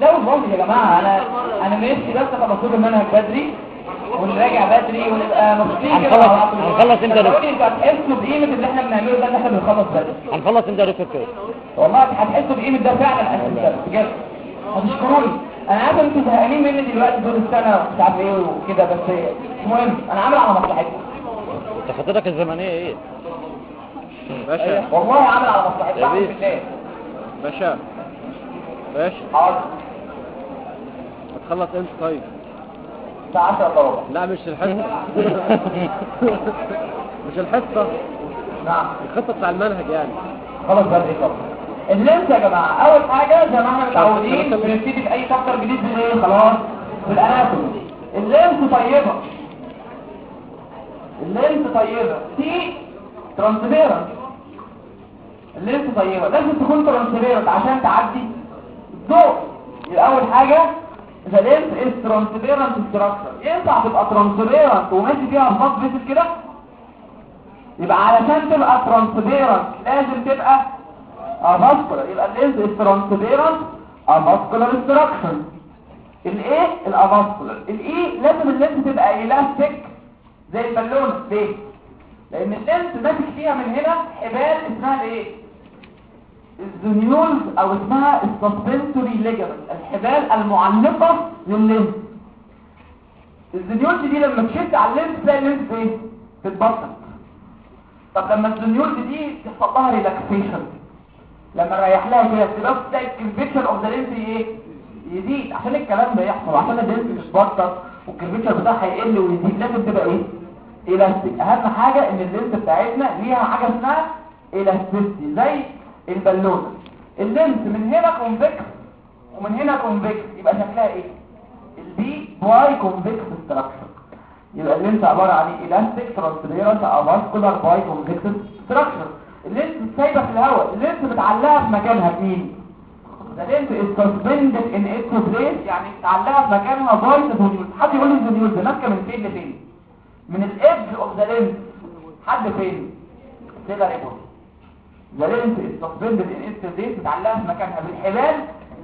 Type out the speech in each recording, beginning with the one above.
لا والله يا جماعة. أنا أنا نفسي بس خلصوا المنهج بدري ونراجع بدري ونبقى مبسوطين كده هنخلص-. هنخلص إمتى يا دكتور؟ أنتوا هتحسوا بقيمة اللي إحنا بنعمله ده إن إحنا بنخلص بدري؟ هنخلص إمتى يا دكتور والله هتحسوا بقيمة ده فعلا أساسا بجد. هتشكروني. أنا عارف أنتوا زهقانين مني دلوقتي طول السنة مش عارف إيه وكده بس المهم أنا عامل على مصلحتكم أنت خطتك الزمنية إيه؟ باشا. والله عامل على. بالله. باشا. باشا حاضر. هتخلص إمتى طيب؟ الساعة 10 إلا ربع. لا مش الحصة. مش الحصة. نعم. الخطة بتاع المنهج يعني. خلاص بدري خلاص. ال lens يا جماعة أول حاجة زي ما إحنا متعودين بنبتدي في أي chapter جديد بالإيه خلاص. بال anatomy ال lens طيبة. ال lens طيبة. في transparent ال lens طيبة. لازم تكون transparent عشان تعدي يبقى أول حاجة the lens is transparent structure. ينفع تبقى transparent وماشي فيها blood vessel كده؟ يبقى علشان تبقى transparent لازم تبقى avascular يبقى ال lens is transparent avascular structure الايه ال avascular الاي لازم ال lens تبقى الاستيك زي البالونه ليه؟ لأن ال lens ماسك فيها من هنا حبال اسمها الايه ال zonules أو اسمها ال suspensory ligament الحبال المعلقه لل lens ال zonules دي لما تشد على ال lens تلاقي ال lens إيه تتبطل طب لما ال zonules دي تحصل لها relaxation لما نريح لها كده تبقى تلاقي ال convexity of the lens إيه؟ يزيد. عشان الكلام ده يحصل عشان ال lens تتبطط وال convexity بتاعها يقل ويزيد لازم تبقى إيه؟ الاستيك أهم حاجة إن ال lens بتاعتنا ليها حاجة اسمها elasticity زي البالونه ال lens من هنا convex ومن هنا convex يبقى شكلها إيه؟ ال bi biconvex structure يبقى ال lens عبارة عن elastic transparent avascular biconvex structure. ال lens مش سايبة في الهواء. ال lens متعلقة في مكانها بمين؟ Lens is suspended in its place يعني متعلقة في مكانها the zonule حد يقول لي ال zonule ده ماسكة من فين لفين؟ من ال edge of the lens. حد فين؟ كده ريبورت suspended in its place متعلقة في مكانها. بالحبال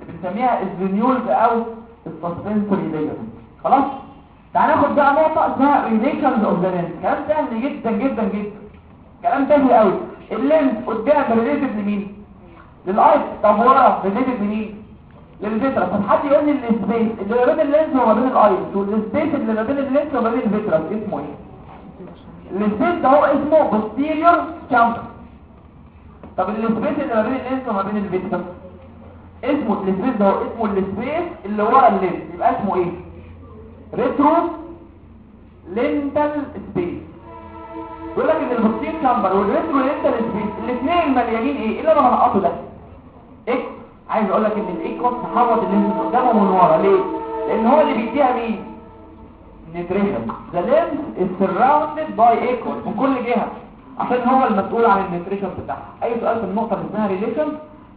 اللي بنسميها ال zonules أو ال suspensory ligament خلاص؟ تعال ناخد بقى نقطة اسمها relations of the lens كلام سهل جدا جدا جدا. كلام سهل قوي. ال lens قدام related لمين؟ لل iris طب ورا related لمين؟ لل vitreous طب حد يقول لي السبيس اللي ما بين اللينس وما بين الايت والسبيس اللي ما بين اللينس وما بين الفيترس اسمه إيه؟ ال space ده هو اسمه posterior chamber طب السبيس اللي ما بين اللينس وما بين الفيترس اسمه السبيس ده اسمه السبيس اللي ورا اللينس يبقى اسمه إيه؟ retro lental space يقول لك إن ال posterior chamber وال retrolental space الاثنين مليانين إيه؟ اللي أنا هنقطه ده؟ إيه عايز أقول لك إن ال aqueous تحوط ال lens قدامه ومن ورا. ليه؟ لأن هو اللي بيديها مين؟ nutrition the lens is surrounded by aqueous من كل جهة. عشان هو المسؤول عن ال nutrition بتاعها. أي سؤال في النقطة اللي اسمها relation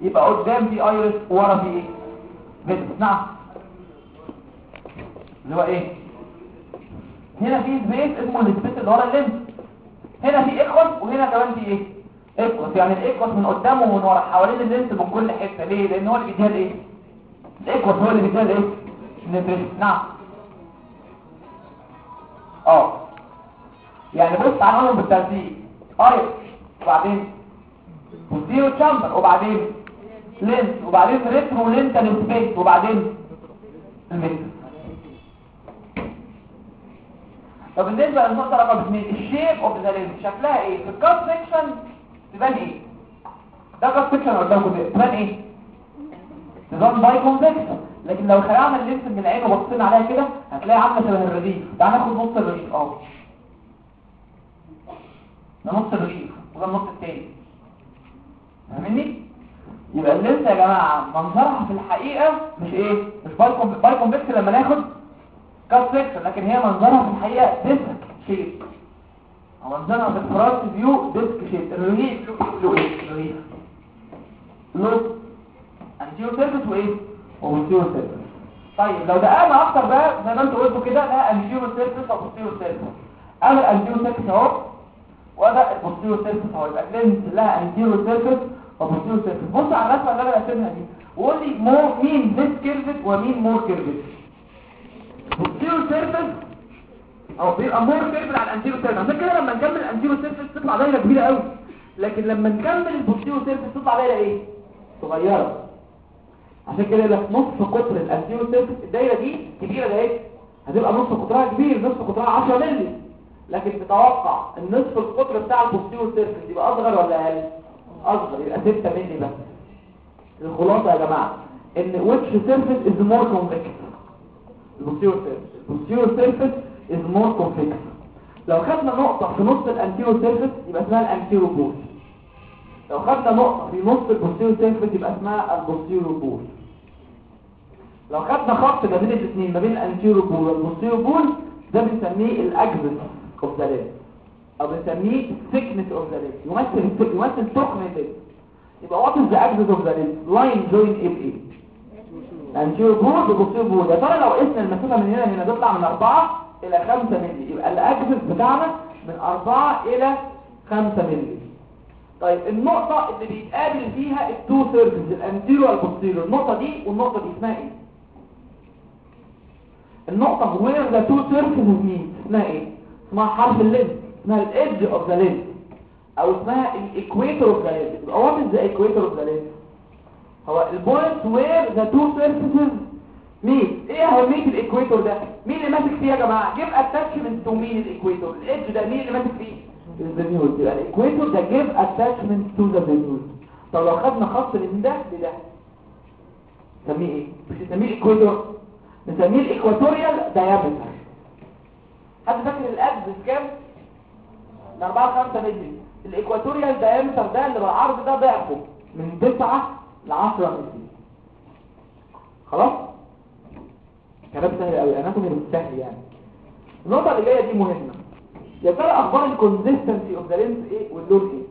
يبقى قدام في iris ورا في إيه؟ vitreous نعم. اللي هو إيه؟ هنا في space اسمه ال space اللي ورا ال lens هنا في aqueous وهنا كمان في إيه؟ aqueous يعني ال aqueous من قدام ومن ورا. حوالين ال lens من كل حتة. ليه؟ لأن هو اللي بيديها الايه ال aqueous هو اللي بيديها الايه ال nutrition نعم. آه. يعني بص عنهم بالترتيب. iris وبعدين؟ posterior chamber وبعدين؟ lens وبعدين retrolental space وبعدين؟ ال vitreous طب بالنسبة للنقطة رقم 2 ال shape of the lens شكلها إيه؟ في ال cut section تبان إيه؟ ده cut section قدامكم تبان إيه؟ تبان biconvex لكن لو خلعنا ال lens من العين وبصينا عليها كده هتلاقي عاملة شبه الرغيف تعال ناخد نص الرغيف اهو ده نص الرغيف وده النص التاني. فاهمني؟ يبقى ال lens يا جماعة منظرها في الحقيقة مش إيه؟ مش biconvex biconvex لما ناخد cut section لكن هي منظرها في الحقيقة disc shape أو منظرها في ال front view disc shape الرغيف له إيه؟ الرغيف. له anterior surface وإيه؟ و posterior surface طيب لو دققنا أكتر بقى زي ما أنتوا قلتوا كده ده anterior surface و posterior surface أنا ال anterior surface أهو وده ال posterior surface اهو يبقى lens لها anterior surface و posterior surface. بص على الرسمه اللي أنا راسمها دي. وقول لي مو مين less curved ومين more curved posterior surface أو بيبقى more curved على ال anterior surface عشان كده لما نكمل ال anterior surface تطلع دايرة كبيرة قوي. لكن لما نكمل ال posterior surface تطلع دايرة إيه؟ صغيرة. عشان كده لك نص قطر ال anterior surface الدايرة دي كبيرة ده إيه هتبقى نص قطرها كبير نص قطرها 10 مللي. لكن تتوقع النصف القطر بتاع ال posterior surface يبقى أصغر ولا أقل؟ أصغر يبقى 6 مللي بس. الخلاصة يا جماعة إن which surface is more convex. ال posterior surface ال posterior surface is more convex. لو خدنا نقطة في نص ال anterior surface يبقى اسمها ال anterior pole. لو خدنا نقطة في نص ال posterior surface يبقى اسمها ال posterior pole. لو خدنا خط ما بين الاثنين ما بين ال anterior pole وال posterior pole ده بنسميه ال axis of the lens أو بنسميه thickness of the lens يمثل يمثل تخن الليد يبقى what is the axis of the lens line joining إيه بايه ال anterior pole ب posterior pole يا ترى لو قسنا المسافه من هنا لهنا تطلع من 4 إلى 5 مللي يبقى ال axis بتاعنا من 4 إلى 5 مللي طيب النقطة اللي بيتقابل فيها ال two surfaces ال anterior وال posterior النقطة دي والنقطة دي اسمها إيه النقطة where the two surfaces meet اسمها إيه اسمها حرف ال lens اسمها ال edge of the lens أو اسمها ال equator of the lens يبقى what is the equator of the lens هو ال point where the two surfaces meet. إيه اهمية ال equator ده؟ مين اللي ماسك فيه يا جماعة؟ give attachment to مين ال equator ال edge ده مين اللي ماسك فيه؟ ال zonule يبقى ال equator ده give attachment to the zonule طب لو خدنا خط من ده لده. نسميه إيه؟ مش نسميه ال equator نسميه ال equatorial diameter حد فاكر ال axis كام من 4 5 مللي ال equatorial diameter ده اللي بالعرض ده ضعفه. من 9 ل 10 مللي خلاص؟ كلام سهل قوي. anatomy مش سهل يعني. النقطة اللي جاية دي مهمة. يا ترى أخبار ال consistency of the lens إيه واللون إيه؟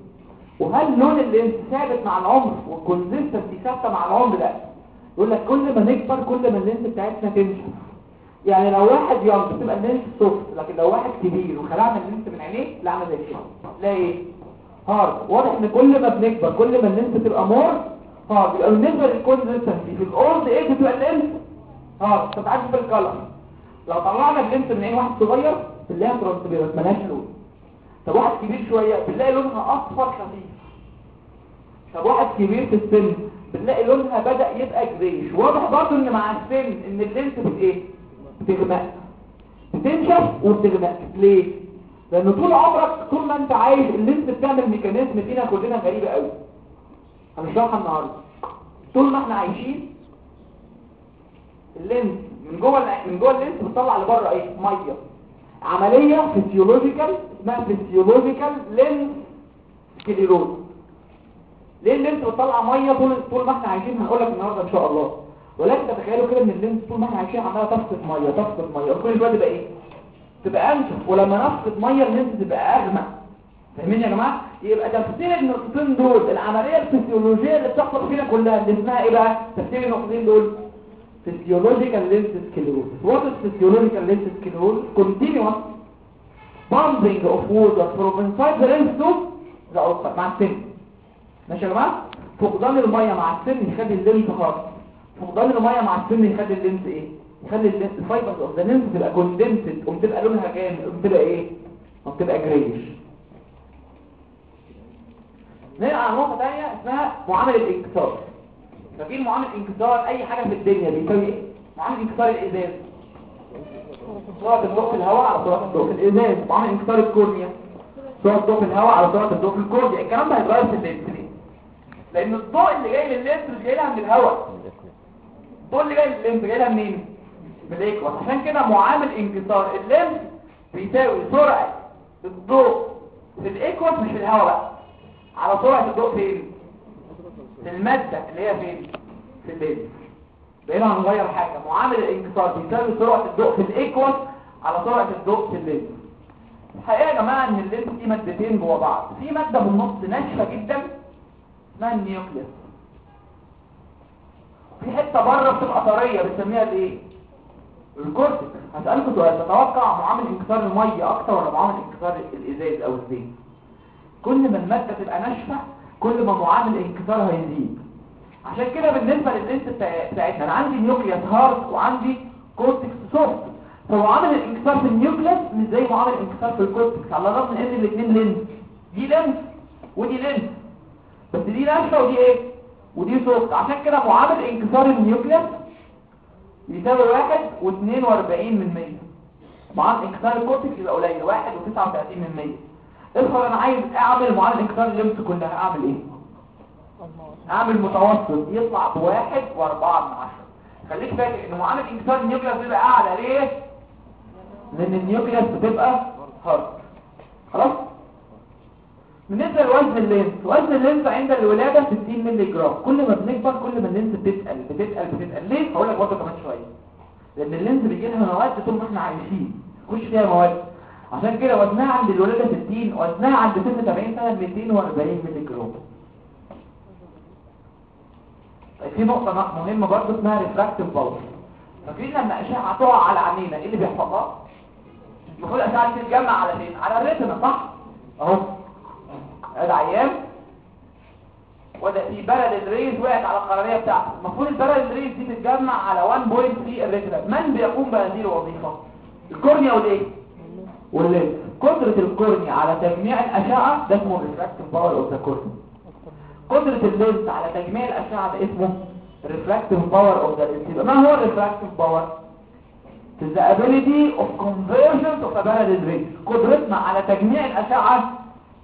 وهل لون ال lens ثابت مع العمر وال consistency ثابتة مع العمر؟ لا يقول لك كل ما نكبر كل ما ال lens بتاعتنا تنشف. يعني لو واحد young بتبقى ال lens soft لكن لو واحد كبير وخلعنا ال lens من عينيه لا عامل زي كده. لا إيه؟ hard واضح إن كل ما بنكبر كل ما ال lens تبقى more hard يبقى بالنسبة لل consistency في ال old age بتبقى ال lens hard تتعدي في ال color. لو طلعنا ال lens من عين واحد صغير بنلاقيها transparent ملهاش لون. طب واحد كبير شوية بنلاقي لونها أصفر خفيف. طب واحد كبير في السن بنلاقي لونها بدأ يبقى greyish واضح برضه إن مع السن إن ال lens بت إيه؟ بتغمق بتنشف وبتغمق ليه؟ لأن طول عمرك طول ما أنت عايش ال lens بتعمل mechanism فينا كلنا غريبة قوي هنشرحها النهارده. طول ما إحنا عايشين ال lens من جوه من جوه ال lens بتطلع لبره إيه؟ مية. عملية physiological اسمها physiological lens sclerosis ليه ال lens بتطلع مية طول طول ما إحنا عايشين؟ هنقول لك النهارده إن شاء الله. ولكن تتخيلوا كده ان ال lens طول ما إحنا عايشين عماله تفقد ميه تفقد ميه وكل شوية تبقى إيه؟ تبقى انشف. ولما نفقد ميه ال lens تبقى اغمق. فاهمين يا جماعة؟ يبقى تفسير النقطتين دول العملية الفسيولوجية اللي بتحصل فينا كلها اللي اسمها إيه بقى؟ تفسير النقطتين دول. Physiological lens sclerosis. What is physiological lens sclerosis? Continuous pumping of water from inside the lens to the مع السن. ماشي يا جماعة؟ فقدان المية مع السن يخلي ال lens خالص. فقدان الميه مع السن يخلي ال lens إيه؟ يخلي ال fibers of the lens تبقى condensed وتبقى لونها جامد وتبقى إيه؟ وتبقى greyish نرجع على نقطة ثانية اسمها معامل الانكسار. فاكرين معامل انكسار أي حاجة في الدنيا بيساوي إيه؟ معامل انكسار الإزاز. سرعة الضوء في الهواء على سرعة الضوء في الإزاز. معامل انكسار ال cornea. سرعة الضوء في الهواء على سرعة الضوء في ال cornea. الكلام ده هيتغير في ال lens ليه؟ لأن الضوء اللي جاي لل lens مش جاي لها من الهواء. الضوء اللي جاي لل lens جاي لها منين؟ من ال aqueous عشان كده معامل انكسار. ال lens بيساوي سرعة الضوء في ال aqueous مش في الهواء بقى على سرعة الضوء فين؟ في المادة اللي هي فين؟ في ال lens بقينا هنغير حاجة. معامل الانكسار بيساوي سرعة الضوء في ال aqueous على سرعة الضوء في ال lens الحقيقة يا جماعة إن ال lens دي مادتين جوه بعض. في مادة في النص ناشفة جدا اسمها ال nucleus. في حتة بره بتبقى طرية بنسميها الايه ال cortex هسألكم سؤال تتوقع معامل انكسار الميه أكتر ولا معامل انكسار الإزاز أو الزيت؟ كل ما المادة تبقى ناشفة كل ما معامل انكسارها يزيد. عشان كده بالنسبة لل lens بتاع- بتاعتنا أنا عندي nucleus hard وعندي cortex soft فمعامل الانكسار في ال nucleus مش زي معامل الانكسار في ال cortex على الرغم من إن الاثنين lens دي lens ودي lens بس دي ناشفة ودي إيه؟ ودي soft عشان كده معامل انكسار ال nucleus يساوي واحد واثنين وأربعين من مية. معامل انكسار ال cortex يبقى قليل واحد وتسعة وتلاتين من مية. افرض أنا عايز أعمل معامل انكسار ال lens كلها أعمل إيه؟ أعمل متوسط يطلع بواحد وأربعة من عشرة. خليك فاكر إن معامل انكسار ال nucleus بيبقى أعلى ليه؟ لأن ال nucleus بتبقى hard. خلاص؟ بالنسبة لوزن ال lens وزن ال lens عند الولادة 60 مللي جرام. كل ما بنكبر كل ما ال lens بتتقل بتتقل بتتقل. ليه؟ هقول لك برضه كمان شوية. لأن ال lens بيجي لها مواد طول ما إحنا عايشين. يخش فيها مواد. عشان كده وزنها عند الولادة 60 وزنها عند سن 70 سنة 240 مللي جرام. طيب في نقطة مهمة برضه اسمها refractive power فاكرين لما أشعة تقع على عينينا إيه اللي بيحصل؟ لها المفروض الاشعه تتجمع على فين؟ على ال retina صح؟ أهو. ادي عيان. وده في parallel rays وقعت على القرنية بتاعته. المفروض ال parallel rays دي تتجمع على 1 point في ال retina. من بيقوم بهذه الوظيفة؟ ال cornea والايه وال lens قدرة ال cornea على تجميع الأشعة ده اسمه refractive power of the cornea قدرة ال lens على تجميع الأشعة ده اسمه refractive power of the lens ما هو ال refractive power the ability of convergence of a parallel rays قدرتنا على تجميع الأشعة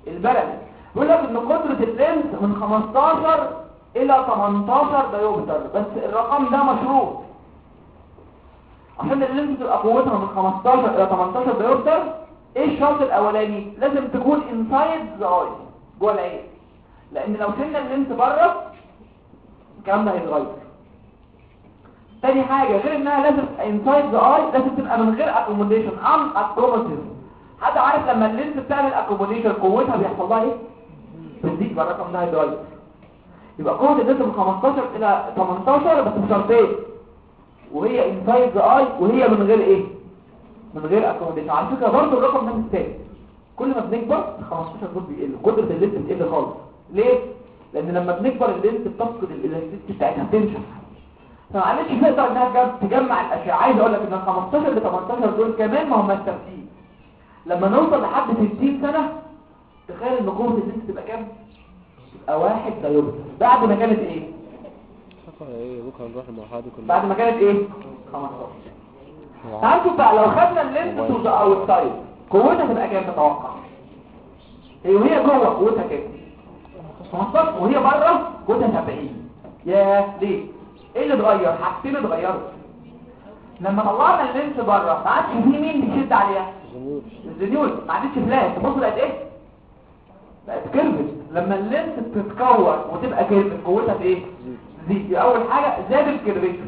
ال parallel بيقول لك إن قدرة ال lens من 15 إلى 18 diopter بس الرقم ده مشروط. عشان ال lens تبقى قوتها من 15 إلى 18 diopter إيه الشرط الأولاني؟ لازم تكون inside the eye جوه العين. لأن لو شلنا ال lens بره الكلام ده هيتغير. تاني حاجة غير إنها لازم inside the eye لازم تبقى من غير accommodation un accommodative حد عارف لما ال lens بتعمل accommodation قوتها بيحصل لها إيه؟ بتزيد بقى الرقم ده هيتغير يبقى قوة ال lens من 15 إلى 18 بس بشرطين وهي inside the eye وهي من غير إيه؟ من غير accommodation. على فكرة برضه الرقم ده مش ثابت كل ما بنكبر ال 15 دول بيقل قدرة ال lens بتقل خالص. ليه؟ لأن لما بنكبر ال lens بتفقد ال elasticity بتاعتها بتنشف. فمعدتش تقدر إنها تجم- تجمع الأشعة. عايز أقول لك إن ال 15 ل 18 دول كمان ما هم الترتيب. لما نوصل لحد 60 سنة تخيل إن قوة ال lens تبقى كام؟ تبقى واحد diopter بعد ما كانت إيه؟ إيه؟ بكرة نروح المرحلة دي كلها. بعد ما كانت إيه؟ 15 تعال شوف بقى لو خدنا ال lens to the outside قوتها تبقى كام؟ تتوقع. هي وهي جوه قوتها كام؟ 15 وهي بره قوتها 70 يا ليه؟ إيه اللي اتغير؟ حاجتين اتغيروا. لما طلعنا ال lens بره ما عادش في مين بيشد عليها؟ ال zonule ما عادتش flat تبص بقت إيه؟ بقت curved لما ال lens بتتكور وتبقى curved قوتها في إيه؟ زيد دي أول حاجة زاد ال curvature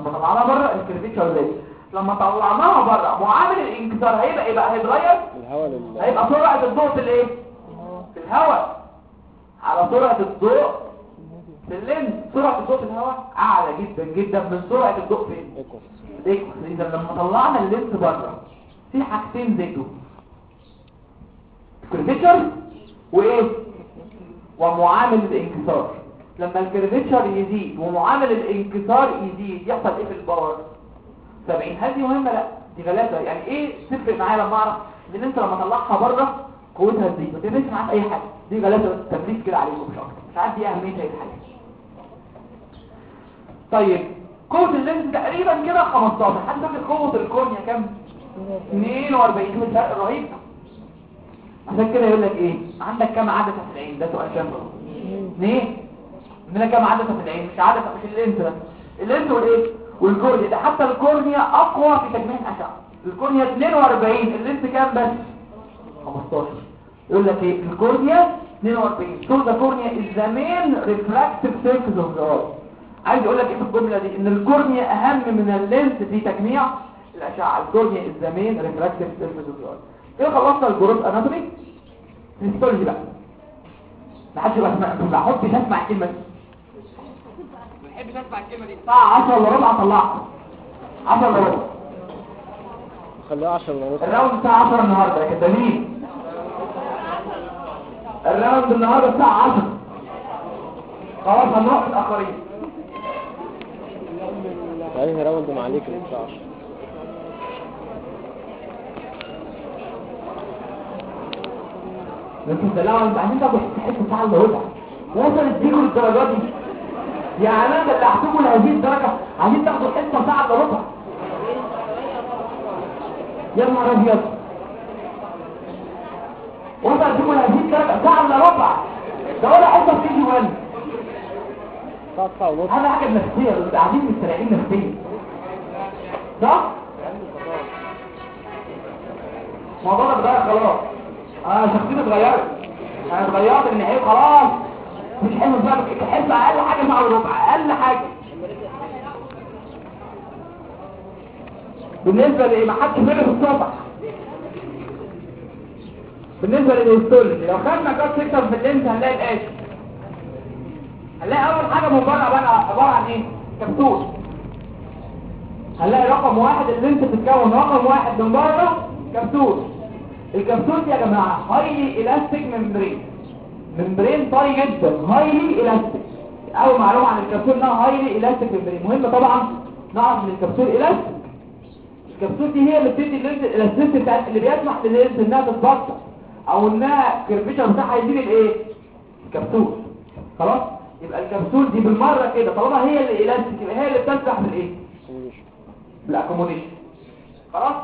لما طلعناها بره ال curvature زاد لما طلعناها بره معامل الانكسار هيبقى إيه بقى هيتغير هيبقى سرعة الضوء في الإيه؟ في الهواء. على سرعة الضوء في ال lens. سرعة الضوء في الهواء أعلى جدا جدا من سرعة الضوء في aqueous ال aqueous. إذا لما طلعنا ال lens بره في حاجتين زادوا. ال curvature وإيه؟ ومعامل الانكسار. لما ال curvature يزيد ومعامل الانكسار يزيد يحصل إيه في ال power؟ 70 هل دي مهمة لا دي غلاسة. يعني إيه تفرق معايا لما أعرف إن أنت لما طلعها بره قوتها تزيد؟ ما تفرقش معاك أي حاجة. دي غلاسة بس تمريض كده عليكم مش أكتر مش عارف دي أهميتها إيه الحاجة طيب قوة ال lens تقريبا كده 15 حد فاكر قوة ال cornea كام؟ 42 شوف الفرق الرهيب عشان كده يقول لك إيه؟ عندك كام عدسه في العين؟ ده سؤال شامل اثنين عندنا كام عدسه في العين؟ مش عدسه مش ال lens بس ال lens والإيه؟ وال cornea. ده حتى ال cornea أقوى في تجميع الأشعة. ال cornea 42 ال lens كام بس؟ 15 يقول لك إيه؟ ال cornea 42 so the cornea is the main refractive surface of the eye عايز يقول لك إيه في الجملة دي؟ إن ال cornea أهم من ال lens في تجميع الأشعة. ال cornea refractive surface of the eye إيه خلصنا ال gross؟ anatomy histology بقى. ما حدش بقى ما احطش اسمع الكلمة دي. ما بحبش أسمع الكلمة دي. الساعة 10 إلا ربع طلعها 10 إلا ربع. خليها 10 ونص ال round الساعة 10 النهارده. يا كدابين ال round النهارده الساعة 10 خلاص هنروح الاخرين يعني round مع عليك الساعة 10 ده لو انت عايزين تاخدوا حتة ساعه الا ربع وصلت بيكم للدرجة دي. يعني أنا دلعتكم لهذه الدرجة. عايزين تاخدوا حتة ساعه الا ربع يا نهار أبيض. وصلت بيكم لهذه الدرجة. ساعه الا ربع ده ولا حتة في كي وان هذا حاجة نفسية. أنتوا قاعدين مستريحين نفسيا صح؟ الموضوع اتغير خلاص. أنا شخصيتي اتغيرت. أنا اتغيرت ان هي خلاص. مش حلو بقى تحس أقل حاجة مع الربع أقل حاجة. بالنسبة لايه ما حدش في الصبح. بالنسبة لل histology لو خدنا cut section في ال lens هنلاقي الاتي هنلاقي أول حاجة من بره بقى عبارة عن إيه؟ كبسول هنلاقي رقم واحد ال lens بتتكون رقم واحد من بره capsule ال capsule دي يا جماعة highly elastic membrane membrane طري جدا highly elastic أول معلومة عن الكبسول إنها highly elastic membrane مهم طبعا نعرف إن ال capsule elastic ال capsule دي هي اللي بتدي ال elasticity بتاعت اللي بيسمح لل lens إنها تتبطط أو إنها curvature بتاعها يزيد الإيه؟ الكبسول خلاص؟ يبقى الكبسول دي بالمرة كده طالما هي اللي الاستيك يبقى هي اللي بتسمح بالإيه؟ بال accommodation خلاص؟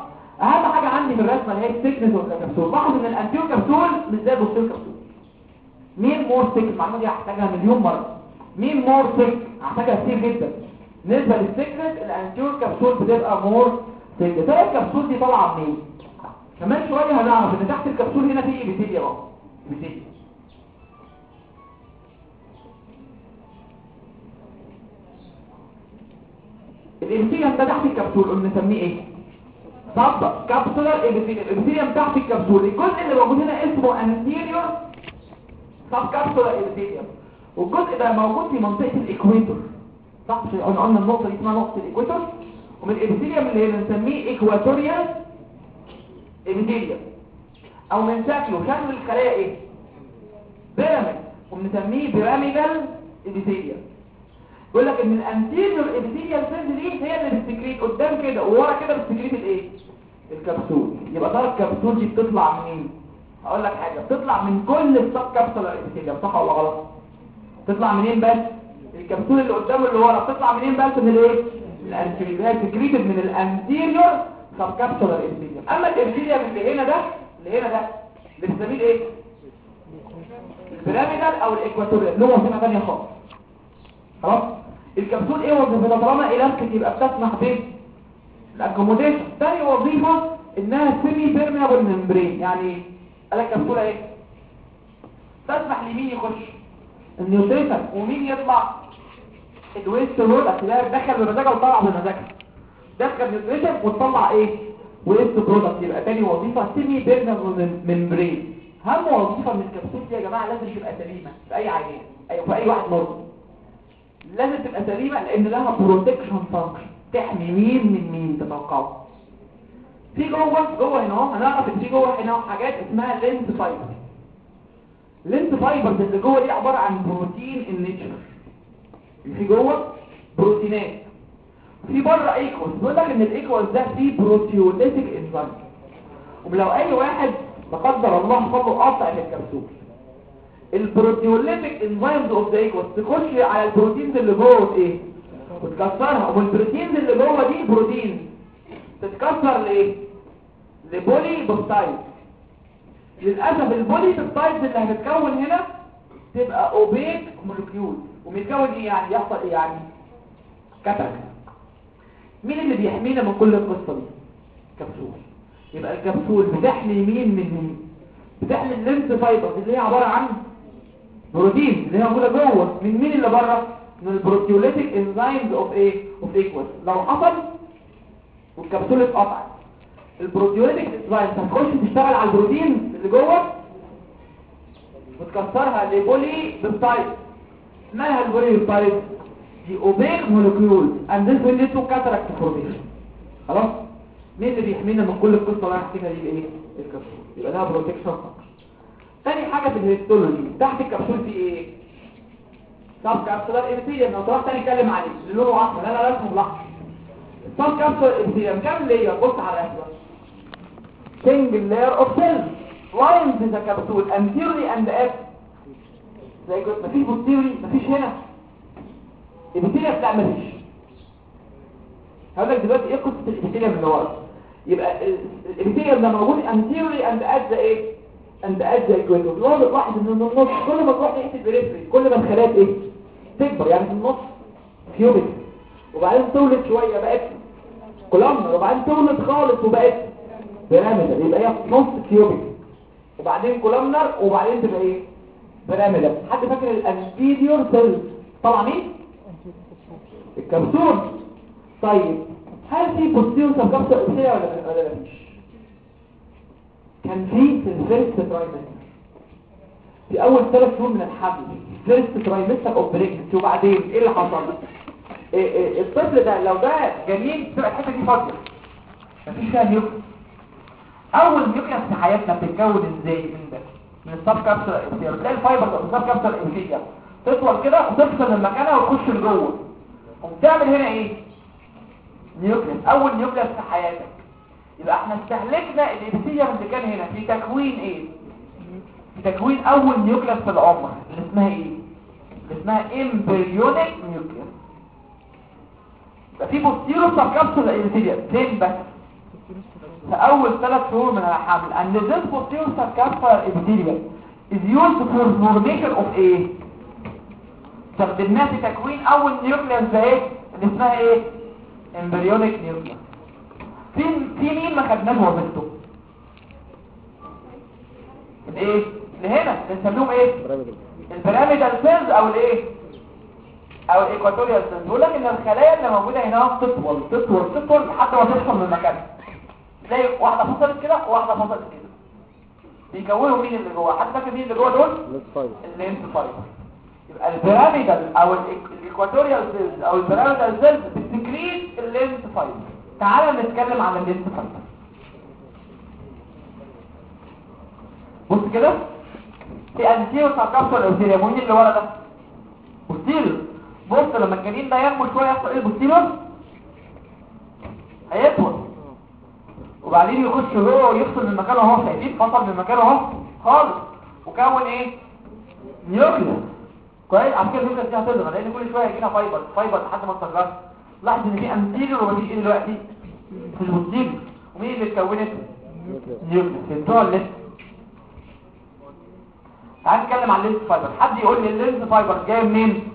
اهم حاجة عندي في الرسمة اللي هي ال thickness وال capsule لاحظ ان ال anterior capsule مش زي ال posterior capsule مين more thick المعلومة دي هحتاجها مليون مرة. مين more thick هحتاجها كتير جدا. بالنسبة لل thickness ال anterior capsule بتبقى more thick ترى الكبسول دي طالعة منين؟ كمان شوية هنعرف إن تحت الكبسول هنا في epithelia أهو. epithelia ال epithelium ده تحت الكبسول قلنا نسميه إيه؟ subcapsular epithelium ال epithelium تحت الكبسول الجزء اللي موجود هنا اسمه anterior subcapsular epithelium والجزء ده موجود في منطقة ال equator صح؟ مش قلنا النقطة دي اسمها نقطة ال equator ومن ال epithelium اللي هنا نسميه equatorial epithelium أو من شكله شكل الخلايا إيه؟ pyramid وبنسميه pyramidal epithelium يقول لك إن ال anterior epithelial cells دي هي اللي بت secrete قدام كده وورا كده بت secrete الإيه؟ الكبسول. يبقى ده الكبسول دي بتطلع منين؟ هقول لك حاجة بتطلع من كل ال subcapsular epithelium صح ولا غلط؟ تطلع منين بس؟ الكبسول اللي قدام واللي ورا بتطلع منين بس؟ من الإيه؟ ال anterior secreted من ال anterior subcapsular epithelium أما ال epithelium اللي هنا ده اللي هنا ده اللي بنسميه إيه؟ ال pyramidal أو ال equatorial اللي هو هنا ثانية خالص. خلاص؟ الكبسول إيه وظيفتها طالما الاستيك يبقى بتسمح به ال accommodation ثاني وظيفة إنها semi permeable membrane يعني إيه قال لك الكبسوله إيه؟ تسمح لمين يخش؟ ال nutrition. ومين يطلع؟ ال waste product ده دخل بمزاجها وطلع بمزاجها دخل nutrition وتطلع إيه؟ waste product. يبقى تاني وظيفة semi permeable membrane أهم وظيفة من الكبسول دي يا جماعة لازم تبقى سليمة في أي عيان اي في أي واحد مرضى لازم تبقى سليمة لأن لها protection function تحمي مين من مين تتوقعوا في جوه جوه هنا أهو هنعرف إن في جوه هنا حاجات اسمها lens fiber lens fibers اللي جوه دي عبارة عن protein in nature في جوه بروتينات في بره aqueous بيقول لك إن ال aqueous ده فيه proteolytic enzyme ولو أي واحد لا قدر الله حصل قطع في الكبسول ال proteolytic enzymes of the aqueous تخش على ال proteins اللي جوه إيه وتكسرها وال proteins اللي جوه دي بروتين. تتكسر لإيه؟ ل polypeptide للأسف ال polypeptide اللي هتتكون هنا تبقى opaque molecule ومتكون إيه يعني؟ يحصل إيه يعني؟ كتك مين اللي بيحمينا من كل القصة دي؟ كبسول يبقى الكبسول بتحمي مين من مين؟ بتحمي ال lens fibers اللي هي عبارة عن بروتين اللي هي موجودة جوه. من مين اللي بره؟ من ال proteolytic enzymes of إيه of aqueous لو حصل والكبسولة اتقطعت. ال proteolytic enzymes هتخش تشتغل على البروتين اللي جوه وتكسرها ل polypeptide. مالها ال polypeptide. دي opaque molecule this will lead to cataract formation. خلاص؟ مين اللي بيحمينا من كل القصة اللي أنا حكيتها دي؟ إيه الكبسول يبقى لها protection function تاني حاجة في ال histology تحت الكبسول في إيه؟ subcapsular epithelium لو طلعت تاني اتكلم عليه اللي هو احمر أنا رسمه بالاحمر ال subcapsular epithelium كام layer بص على الرسمه single layer of cells. Lines the capsule. Anteriorly and at زي كنت مفيش posteriorly مفيش هنا. epithelium لا مفيش. هقول لك دلوقتي إيه قصة ال epithelium اللي ورا؟ يبقى ال- ال epithelium ده موجود anteriorly and at the إيه؟ Equator اللي هو بتلاحظ ان النص كل ما تروح ناحيه ال periphery كل ما الخلايا إيه؟ تكبر. يعني في النص cubic وبعدين تطول شوية بقت columnar وبعدين تطول خالص وبقت pyramidal يبقى هي نص cubic وبعدين columnar وبعدين تبقى إيه؟ pyramidal حد فاكر ال anterior cell؟ طبعا مين؟ الكبسول طيب هل في posterior subcapsular ولا ولا مفيش كان في في ال first trimester في أول ثلاث شهور من الحمل first trimester of pregnancy وبعدين إيه اللي حصل؟ إيه إيه الطفل ده لو ده جنين تبقى الحتة دي فاضيه مفيش فيها nucleus أول nucleus في حياتنا بتتكون إزاي؟ من ده من ال subcapsular epithelium تلاقي ال fiber of ال subcapsular epithelium تطول كده وتفصل من مكانها وتخش لجوه. وبتعمل هنا إيه؟ nucleus أول nucleus في حياتك. يبقى إحنا استهلكنا ال epithelium اللي كان هنا في تكوين إيه؟ في تكوين اول nucleus في العمر اللي اسمها إيه؟ اللي اسمها embryonic nucleus يبقى في posterior subcapsular epithelium فين بس؟ في أول ثلاث شهور من الحمل. And this posterior subcapsular epithelium is used for formation of إيه استخدمناه في تكوين أول nucleus ده إيه اللي اسمها إيه؟ embryonic nucleus في في مين ما خدناش وظيفته الإيه؟ اللي هنا. بنسميهم إيه؟ pyramidal ال pyramidal cells أو الإيه؟ أو ال equatorial cells بيقول لك إن الخلايا اللي موجودة هنا تطول تطول تطول لحد ما توصل من مكانها تلاقي واحدة فصلت كده وواحدة فصلت كده. بيكونوا مين اللي جوه؟ حد فاكر مين اللي جوه دول؟ lens fiber يبقى البيراميدال أو الإيكواتوريال سيلز أو البيراميدال سيلز بتكريت ال lens fiber تعال نتكلم عن اللينس فايبر بص كده. في anterior subcapsular epithelium مين اللي ورا ده؟ posterior بص لما الجنين ده ينمو شوية يحصل إيه ال posterior هيطول. وبعدين يخش جوه ويفصل من مكانه اهو شايفين فصل من مكانه اهو خالص. وكون إيه؟ nucleus كويس. عشان كده ال nucleus دي هتضغط لأن كل شوية يجينا fiber. fiber لحد ما تصغر لاحظ إن في anterior ومفيش إيه دلوقتي. في ال posterior ومين اللي اتكونت؟ nucleus ولا لسه. تعال نتكلم عن ال lens fiber. حد يقول لي ال lens fiber جاي منين؟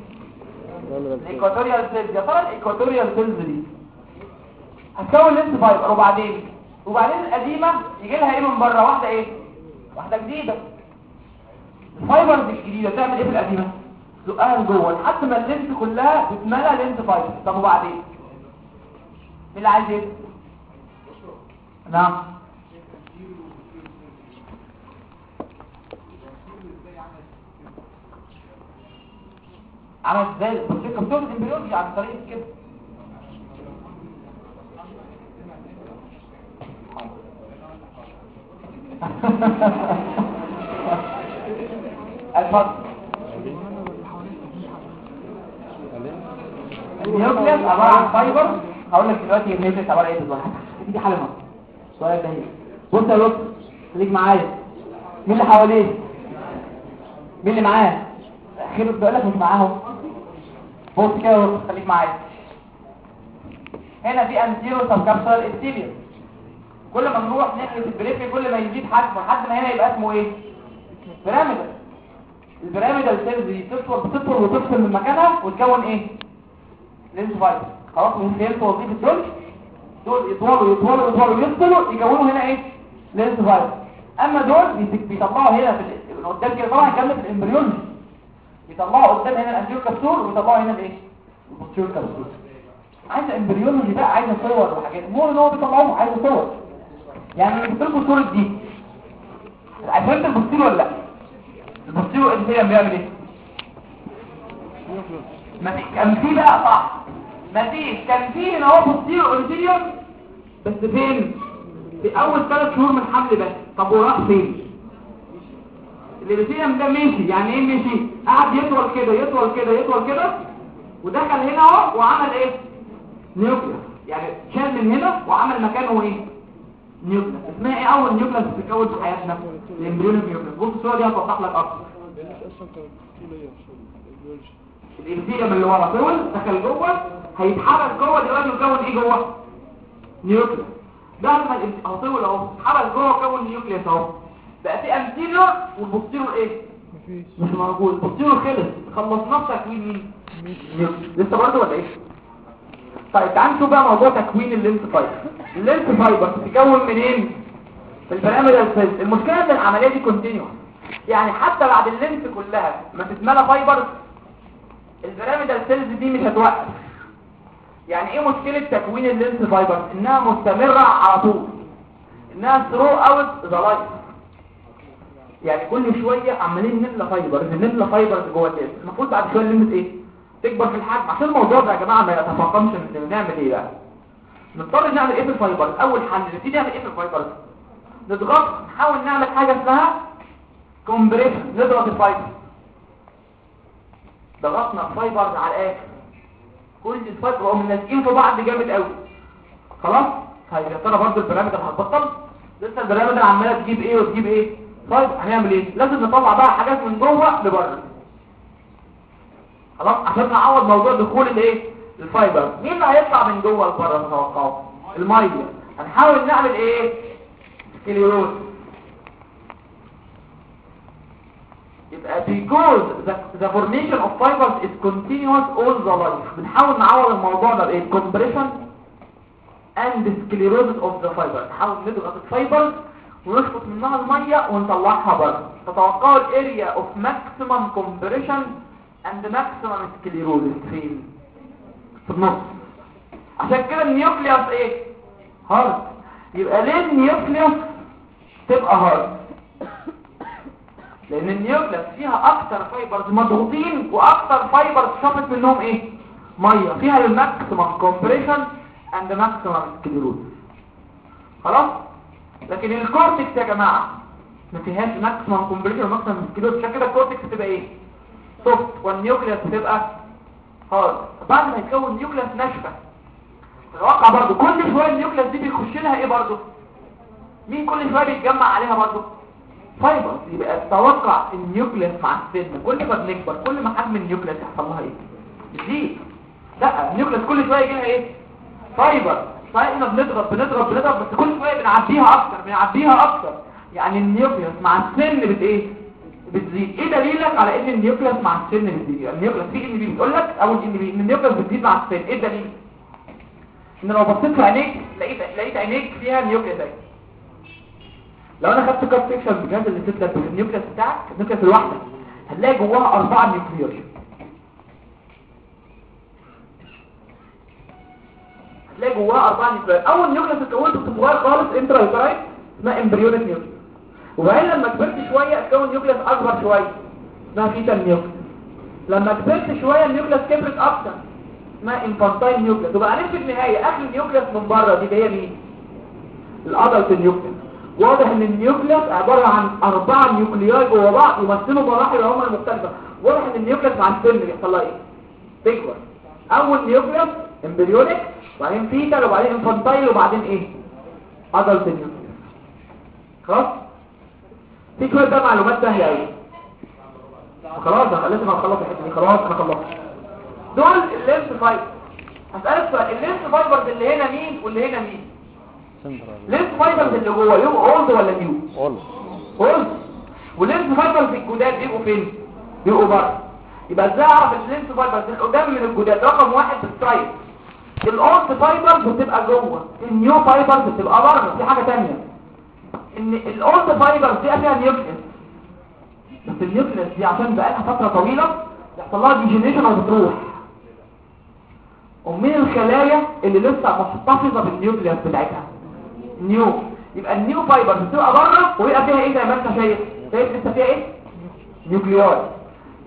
ال equatorial cells يا ترى ال equatorial cells دي؟ هتكون lens fiber. وبعدين؟ وبعدين القديمة يجي لها إيه من بره؟ واحدة إيه؟ واحدة جديدة. ال fibers الجديدة. تعمل إيه في القديمة؟ تزقها لجوه لحد ما ال lens كلها تتملى lens fiber طب وبعدين؟ مين اللي عايز إيه نعم. عمل إزاي؟ الكمبيوتر الامبريولوجي عن طريق كده. الفضل. ال nucleus عبارة عن fiber. هقول لك دلوقتي ال nucleus عبارة إيه بالظبط. دي حاجة مصر السؤال ده بص يا دكتور خليك معايا. مين اللي حواليه؟ مين اللي معاه؟ خير بقول لك مش معاهم. بص كده خليك معايا. هنا في anterior subcapsular epithelium كل ما نروح ناحيه ال periphery كل ما يزيد حجمه لحد ما هنا يبقى اسمه إيه؟ pyramidal. ال pyramidal cells دي تطول تطول وتفصل من مكانها وتكون إيه؟ lens fiber خلاص من فهمت وظيفه دول يطولوا يطولوا يطولوا يفصلوا يكونوا هنا إيه؟ lens fiber أما دول بيطلعوا هنا في قدام كده طبعا هنكمل في ال embryology بيطلعوا قدام هنا ال anterior capsule وبيطلعوا هنا الإيه؟ ال posterior capsule عايز embryology بقى عايز صور وحاجات. مو إن هو بيطلعوه عايز صور. يعني جبت لكم صوره دي فهمت ال posterior ولا لأ؟ ال posterior ال anterior بيعمل إيه؟ ما في كان في بقى صح. ما فيش. كان في هنا هو posterior anterior بس فين؟ في أول ثلاث شهور من الحمل بس طب وراح فين؟ ال epithelium ده مشي يعني إيه مشي قعد يطول كده يطول كده يطول كده ودخل هنا أهو وعمل إيه؟ nucleus يعني شال من هنا وعمل مكانه إيه؟ nucleus اسمها إيه أول nucleus بتتكون في حياتنا؟ ال embryonic nucleus بص الصورة دي هتوضح لك أكتر. ال epithelium اللي ورا طول دخل جوه هيتحرك جوه دلوقتي ويكون إيه جوه؟ nucleus ده لما اهو طول اهو اتحرك جوه وكون nucleus اهو. بقى في anterior وال posterior إيه؟ مش موجود. ال posterior خلص. خلصناه تكوين مين؟ لسه برضه ولا إيه؟ طيب تعال نشوف بقى موضوع تكوين ال lens fiber. ال lens fiber بتتكون منين؟ في ال pyramidal cells المشكلة إن العملية دي continuous يعني حتى بعد ال lens كلها ما تتملى fiber ال pyramidal cells دي مش هتوقف. يعني إيه مشكلة تكوين ال lens fiber إنها مستمرة على طول. إنها throughout the life يعني كل شوية عمالين نملى fiber نملى fiber جوه ال lens المفروض بعد شوية ال lens إيه؟ تكبر في الحجم. عشان الموضوع ده يا جماعة ما يتفاقمش نعمل إيه بقى؟ نضطر نعمل إيه في ال fiber؟ أول حل نبتدي نعمل إيه في ال fiber؟ نضغط نحاول نعمل حاجة اسمها compression نضغط ال fiber. ضغطنا ال fiber على الآخر. كل ال fiber بقوا ملازقين في بعض جامد قوي. خلاص؟ طيب يا ترى برضه ال pyramidal هتبطل لسه ال pyramidal عماله تجيب إيه وتجيب إيه؟ طيب هنعمل إيه؟ لازم نطلع بقى حاجات من جوه لبره. خلاص؟ عشان نعوض موضوع دخول الإيه؟ ال fiber. مين اللي هيطلع من جوه لبره؟ تتوقعوا المية. هنحاول نعمل إيه؟ sclerosis. يبقى because the, the formation of fibers is continuous all the life. بنحاول نعوض الموضوع ده. بايه compression and sclerosis of the fiber نحاول نضغط ال fiber ونشفط منها المية ونطلعها بره. تتوقعوا ال area of maximum compression and maximum sclerosis فين؟ في النص. عشان كده ال nucleus إيه؟ hard يبقى ليه ال nucleus؟ تبقى hard لأن ال nucleus فيها أكتر fibers مضغوطين وأكتر fibers شفط منهم إيه؟ مية. فيها ال maximum compression and maximum sclerosis خلاص؟ لكن ال cortex يا جماعة ما فيهاش maximum compression و maximum sclerosis عشان كده ال cortex بتبقى إيه؟ soft وال nucleus بتبقى hard بعد ما يتكون nucleus ناشفة. تتوقع برضو كل شوية ال nucleus دي بيخش لها إيه برضو؟ مين كل شوية بيتجمع عليها برضو؟ fiber يبقى تتوقع ال nucleus مع السن كل ما بنكبر كل ما حجم ال nucleus يحصل لها إيه يزيد لا ال nucleus كل شوية يجي لها إيه؟ fiber. فاحنا بنضرب بنضرب بنضرب بس كل شوية بنعديها أكتر بنعديها أكتر. يعني ال nucleus مع السن بت إيه؟ بتزيد. إيه دليلك على إن ال nucleus مع السن بتزيد؟ يعني ال nucleus في NB بتقول لك أول NB إن ال nucleus بتزيد مع السن إيه الدليل؟ إن لو بصيت في عينيك لقيت لقيت عينيك فيها nucleus اهي لو أنا خدت cut section بجهاز في ال nucleus بتاعك ال nucleus الواحدة هتلاقي جواها أربعة nucleus. هتلاقي جواها أربعة nucleus. أول nucleus اتكونت في صغير خالص intrauterine اسمها embryonic nucleus وبعدين لما كبرت شوية اتكون nucleus أكبر شوية. اسمها fetal nucleus. لما كبرت شوية ال nucleus كبرت أكتر. اسمها infantile nucleus. وبعدين في النهاية؟ آخر nucleus من بره دي اللي هي مين؟ ال adult nucleus. واضح إن ال nucleus عبارة عن أربعة nuclei جوه بعض يمثلوا مراحل العمر المختلفة. واضح إن ال nucleus مع السن بيحصل لها إيه؟ تكبر أول nucleus embryonic وبعدين fetal وبعدين infantile وبعدين إيه؟ adult nucleus خلاص؟ في شوية بقى معلومات سهله قوي خلاص أنا لازم اخلص الحتة دي. خلاص أنا خلصت دول ال lens fiber. هسألك سؤال. ال lens fibers اللي هنا مين واللي هنا مين؟ lens fibers اللي جوه. يبقوا old ولا new؟ old old. وال lens fibers الجداد بيبقوا فين؟ بيبقوا بره. يبقى إزاي اعرف ال lens fibers القدام من الجداد رقم واحد بال site ال old fibers بتبقى جوه. ال new fibers بتبقى بره. في حاجة ثانية ان ال old fibers دي فيها nucleus بس ال nucleus دي عشان بقالها فترة طويلة يحصل لها degeneration وبتروح ومين الخلايا اللي لسه محتفظة بال nucleus بتاعتها. new. يبقى ال new fibers بتبقى بره ويبقى فيها إيه؟ زي ما أنت شايف. شايف لسه فيها إيه؟ nuclei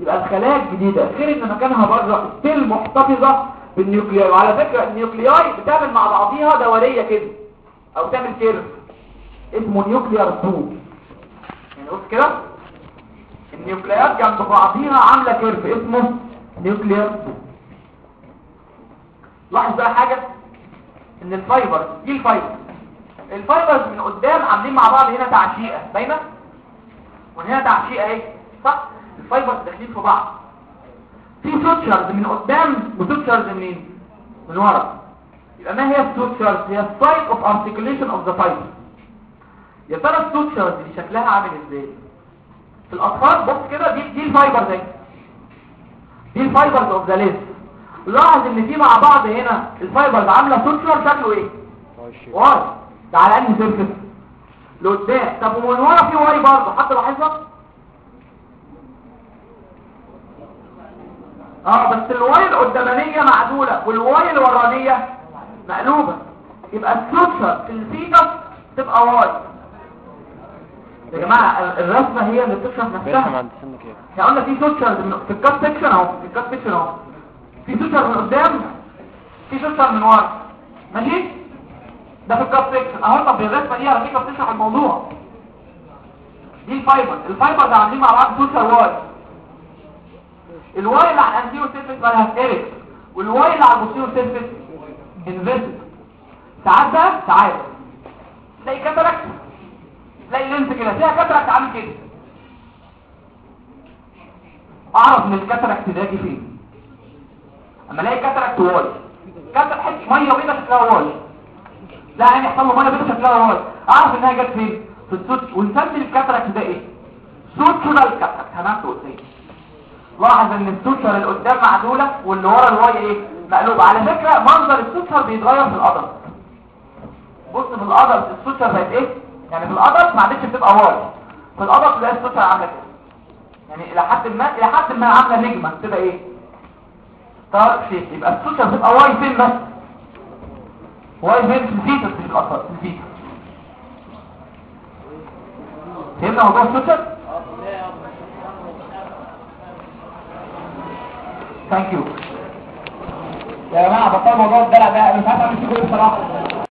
يبقى الخلايا الجديدة غير إن مكانها بره still محتفظة بال nuclei وعلى فكرة ال nuclei بتعمل مع بعضيها دورية كده أو تعمل curve. اسمه nuclear bow يعني بص كده. ال nuclei جنب بعضيها عاملة curve اسمه nuclear لاحظ بقى حاجة؟ إن ال fiber دي ال fiber ال fibers من قدام عاملين مع بعض هنا تعشيقة. باينة؟ وهنا تعشيقة اهي. صح؟ ال fibers داخلين في بعض. في sutures من قدام و sutures منين؟ من ورا. يبقى ما هي ال sutures هي ال site of articulation of the fiber يا ترى ال sutures دي شكلها عامل إزاي؟ في الأطفال بص كده دي دي ال fiber ده دي ال fibers of the lens لاحظ إن في مع بعض هنا ال fibers عاملة suture شكله إيه؟ Y. ده على أنهي surface لقدام طب ومن ورا في Y برضه. حد لاحظها آه بس ال Y القدامانية معدولة وال Y الورانية مقلوبة. يبقى ال suture في ال fetus تبقى Y. يا جماعة ال- الرسمة هي اللي بتشرح نفسها. إحنا قلنا في suture من في ال cut section اهو. في ال cut section اهو. في suture من قدام في suture من ورا. ماشي؟ ده في ال cut section أهو طب الرسمه دي على فكرة بتشرح الموضوع. دي ال fiber. ال fiber ده عاملين مع بعض suture Y. ال Y اللي على ال anterior surface مالها erect وال Y اللي على ال posterior surface inverted. ساعات ده ساعات. تلاقي cataract تلاقي lens كده. فيها cataract عامل كده. أعرف إن ال cataract ده جه فين. أما ألاقي cataract Y. cataract حتة مية بيضاء شكلها Y. لا يعني يحصل له ميه شكلها Y أعرف إنها جت فين؟ في ال suture ونسمي ال cataract ده إيه؟ sutural cataract هناخده قدام لاحظ إن ال suture اللي قدام معدولة واللي ورا ال Y إيه؟ مقلوبه على فكرة منظر السوتشر بيتغير في القدم بص في القدم السوتشر بقت إيه؟ يعني في القدم ما عادتش بتبقى Y في ال adult تلاقي ال suture عاملة كده. يعني إلى حد ما إلى حد ما عاملة نجمة تبقى إيه؟ star shape يبقى ال suture بتبقى Y فين بس؟ Y في ال fetus مش في ال fetus فهمنا موضوع ال suture thank you يا جماعة بطلوا موضوع الدلع ده. مش عارف أعمل فيه إيه